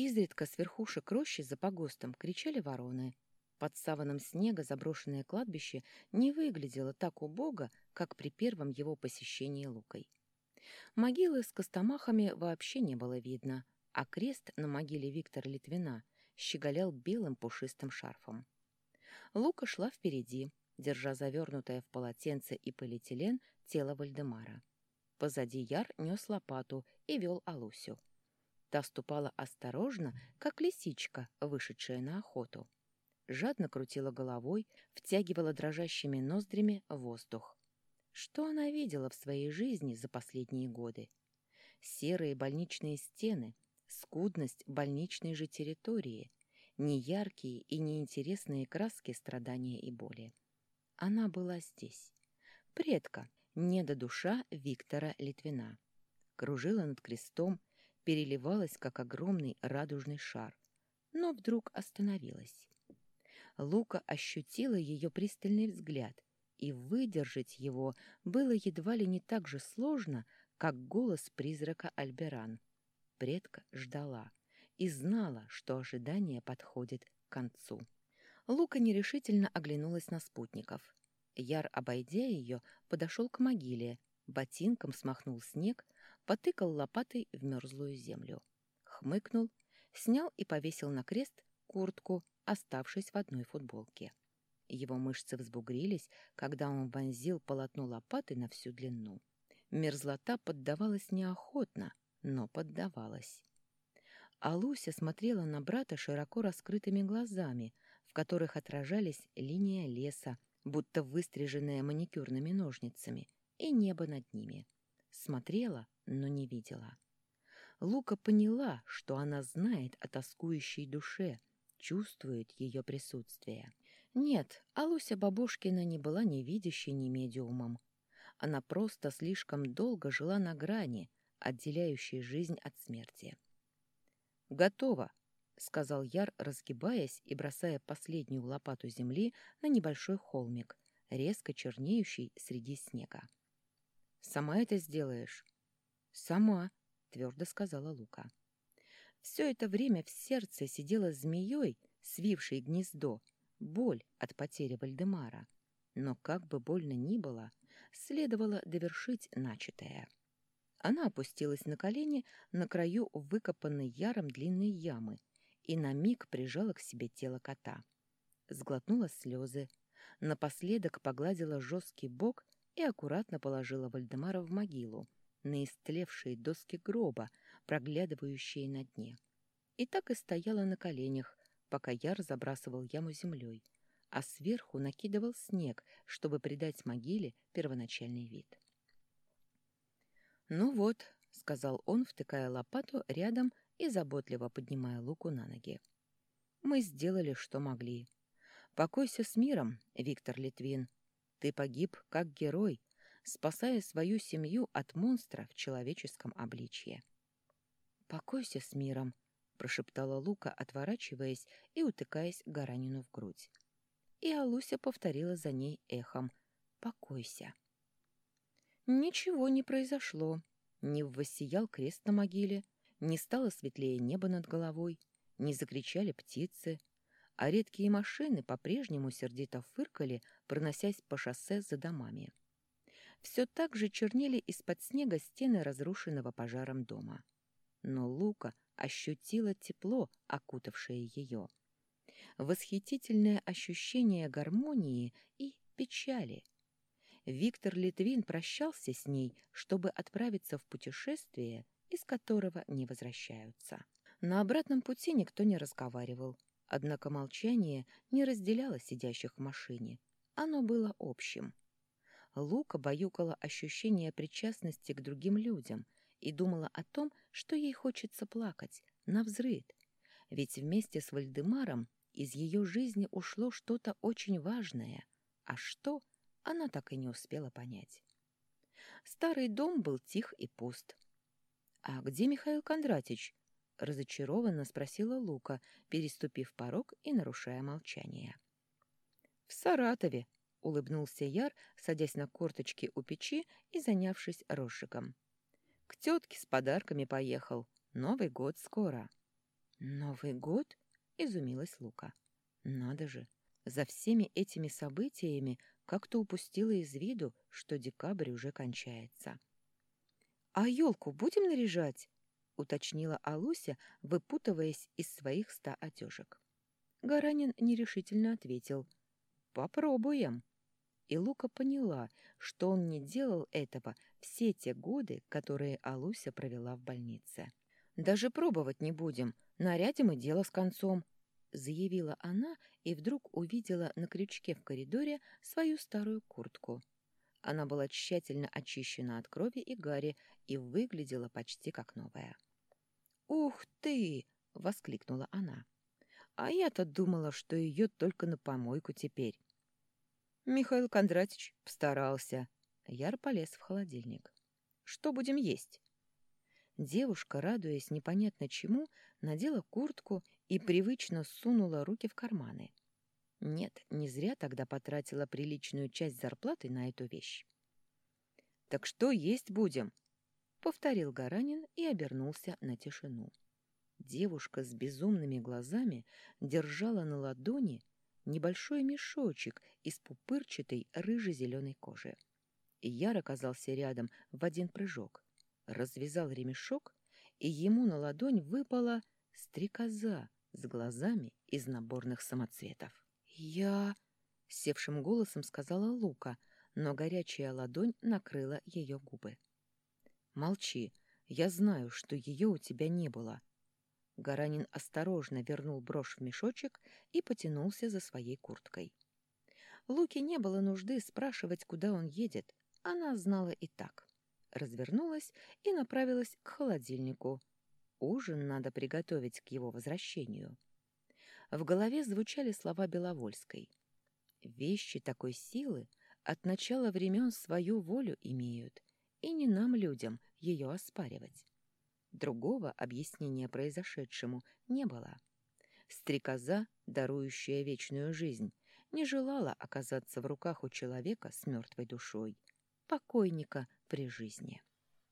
Изредка с верхушек рощи за погостом кричали вороны. Под саваном снега заброшенное кладбище не выглядело так убого, как при первом его посещении Лукой. Могилы с костомахами вообще не было видно, а крест на могиле Виктора Литвина щеголял белым пушистым шарфом. Лука шла впереди, держа завернутое в полотенце и полиэтилен тело Вальдемара. Позади Яр нес лопату и вел Алусю. Та ступала осторожно, как лисичка, вышедшая на охоту. Жадно крутила головой, втягивала дрожащими ноздрями воздух. Что она видела в своей жизни за последние годы? Серые больничные стены, скудность больничной же территории, неяркие и неинтересные краски страдания и боли. Она была здесь. Предка, недодуша Виктора Литвина. Кружила над крестом, переливалась, как огромный радужный шар, но вдруг остановилась. Лука ощутила ее пристальный взгляд, и выдержать его было едва ли не так же сложно, как голос призрака Альберан. Предка ждала и знала, что ожидание подходит к концу. Лука нерешительно оглянулась на спутников. Яр, обойдя ее, подошел к могиле, ботинком смахнул снег, потыкал лопатой в мерзлую землю. Хмыкнул, снял и повесил на крест куртку, оставшись в одной футболке. Его мышцы взбугрились, когда он вонзил полотно лопаты на всю длину. Мерзлота поддавалась неохотно, но поддавалась. А Луся смотрела на брата широко раскрытыми глазами, в которых отражались линия леса, будто выстриженная маникюрными ножницами, и небо над ними. Смотрела, но не видела. Лука поняла, что она знает о тоскующей душе, чувствует ее присутствие. Нет, Алуся Бабушкина не была ни видящей, ни медиумом. Она просто слишком долго жила на грани, отделяющей жизнь от смерти. «Готово!» — сказал Яр, разгибаясь и бросая последнюю лопату земли на небольшой холмик, резко чернеющий среди снега. «Сама это сделаешь?» «Сама», — твердо сказала Лука. Все это время в сердце сидела змеей, свившей гнездо, боль от потери Вальдемара. Но как бы больно ни было, следовало довершить начатое. Она опустилась на колени на краю выкопанной яром длинной ямы и на миг прижала к себе тело кота. Сглотнула слезы, напоследок погладила жесткий бок и аккуратно положила Вальдемара в могилу, на истлевшие доски гроба, проглядывающие на дне. И так и стояла на коленях, пока Яр забрасывал яму землей, а сверху накидывал снег, чтобы придать могиле первоначальный вид. «Ну вот», — сказал он, втыкая лопату рядом и заботливо поднимая луку на ноги. «Мы сделали, что могли. Покойся с миром, Виктор Литвин. Ты погиб как герой, спасая свою семью от монстра в человеческом обличье». «Покойся с миром», — прошептала Лука, отворачиваясь и утыкаясь Гаранину в грудь. И Алуся повторила за ней эхом «Покойся». Ничего не произошло. Не воссиял крест на могиле, не стало светлее небо над головой, не закричали птицы, а редкие машины по-прежнему сердито фыркали, проносясь по шоссе за домами. Все так же чернели из-под снега стены разрушенного пожаром дома. Но Лука ощутила тепло, окутавшее ее. Восхитительное ощущение гармонии и печали — Виктор Литвин прощался с ней, чтобы отправиться в путешествие, из которого не возвращаются. На обратном пути никто не разговаривал, однако молчание не разделяло сидящих в машине. Оно было общим. Лука баюкала ощущение причастности к другим людям и думала о том, что ей хочется плакать, навзрыд. Ведь вместе с Вальдемаром из ее жизни ушло что-то очень важное. А что — она так и не успела понять. Старый дом был тих и пуст. «А где Михаил Кондратич?» — разочарованно спросила Лука, переступив порог и нарушая молчание. «В Саратове», — улыбнулся Яр, садясь на корточки у печи и занявшись розжигом. «К тетке с подарками поехал. Новый год скоро». «Новый год?» — изумилась Лука. «Надо же! За всеми этими событиями как-то упустила из виду, что декабрь уже кончается». «А елку будем наряжать?» — уточнила Алуся, выпутываясь из своих ста одежек. Гаранин нерешительно ответил. «Попробуем». И Лука поняла, что он не делал этого все те годы, которые Алуся провела в больнице. «Даже пробовать не будем. Нарядим и дело с концом», — заявила она и вдруг увидела на крючке в коридоре свою старую куртку. Она была тщательно очищена от крови и гари и выглядела почти как новая. «Ух ты!» — воскликнула она. «А я-то думала, что ее только на помойку теперь». Михаил Кондратьевич постарался. Яр полез в холодильник. «Что будем есть?» Девушка, радуясь непонятно чему, надела куртку и привычно сунула руки в карманы. Нет, не зря тогда потратила приличную часть зарплаты на эту вещь. «Так что есть будем?» — повторил Гаранин и обернулся на тишину. Девушка с безумными глазами держала на ладони небольшой мешочек из пупырчатой рыже-зеленой кожи. Яр оказался рядом в один прыжок, развязал ремешок, и ему на ладонь выпала стрекоза с глазами из наборных самоцветов. «Я...» — севшим голосом сказала Лука, но горячая ладонь накрыла ее губы. «Молчи, я знаю, что ее у тебя не было». Гаранин осторожно вернул брошь в мешочек и потянулся за своей курткой. Луке не было нужды спрашивать, куда он едет. Она знала и так. Развернулась и направилась к холодильнику. Ужин надо приготовить к его возвращению. В голове звучали слова Беловольской. «Вещи такой силы от начала времен свою волю имеют, и не нам, людям, ее оспаривать». Другого объяснения произошедшему не было. Стрекоза, дарующая вечную жизнь, не желала оказаться в руках у человека с мертвой душой, покойника при жизни.